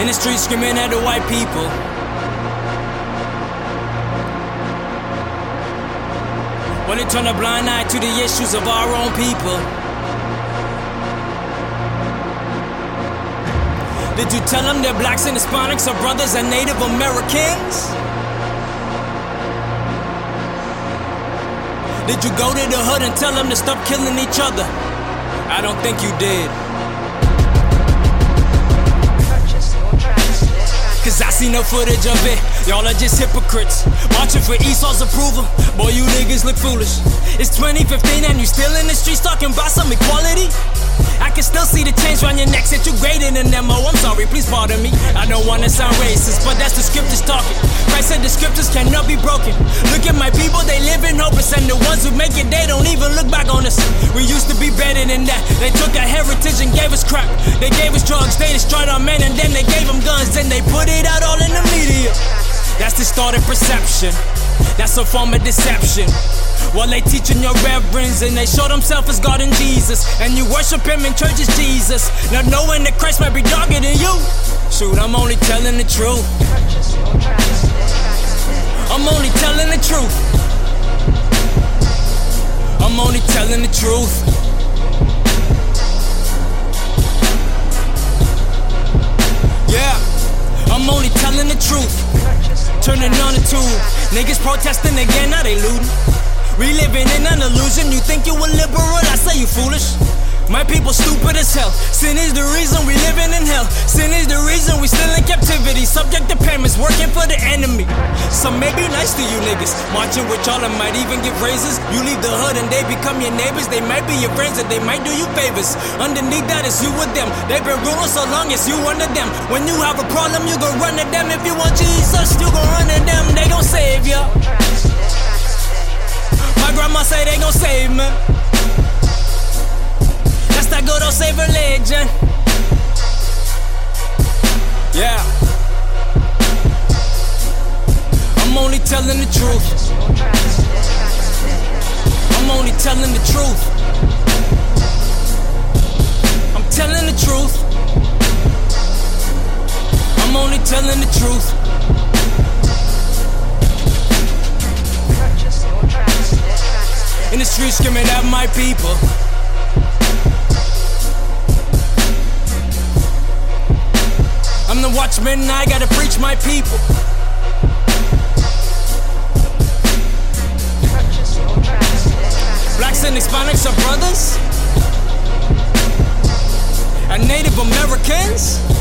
In the streets screaming at the white people. When they turn a blind eye to the issues of our own people. Did you tell them that blacks and Hispanics are brothers and Native Americans? Did you go to the hood and tell them to stop killing each other? I don't think you did. See no footage of it. Y'all are just hypocrites. Marching for Esau's approval. Boy, you niggas look foolish. It's 2015 and you still in the streets talking about some equality? I can still see the chains round your neck, said you greater than them. Oh, I'm sorry, please pardon me. I don't wanna sound racist, but that's the scriptures talking. Christ said the scriptures cannot be broken. Look at my hopeless, and the ones who make it, they don't even look back on us. We used to be better than that. They took our heritage and gave us crap. They gave us drugs, they destroyed our men, and then they gave them guns, then they put it out all in the media. That's distorted perception. That's a form of deception. While they teaching your reverends and they show themselves as God and Jesus. And you worship him in church as Jesus. Not knowing that Christ might be darker than you. Shoot, I'm only telling the truth. I'm only telling the truth. I'm only telling the truth. Yeah, I'm only telling the truth. Turning on the tube. Niggas protesting again, now they looting. Reliving in an illusion. You think you a liberal? I say you foolish. My people stupid as hell. Sin is the reason we living in hell. Sin is the reason we still in captivity. Subject to payments, working for the enemy. Some may be nice to you niggas. Marching with y'all and might even give raises. You leave the hood and they become your neighbors. They might be your friends and they might do you favors. Underneath that is you with them. They've been ruling so long as you under them. When you have a problem, you gon' run to them. If you want Jesus, you gon' run to them. They gon' save ya. My grandma say they gon' save me. That's that good old save religion. Telling the truth. I'm only telling the truth. I'm telling the truth. I'm only telling the truth. In the streets screaming at my people. I'm the watchman, I gotta preach my people. And Hispanics are brothers. And Native Americans.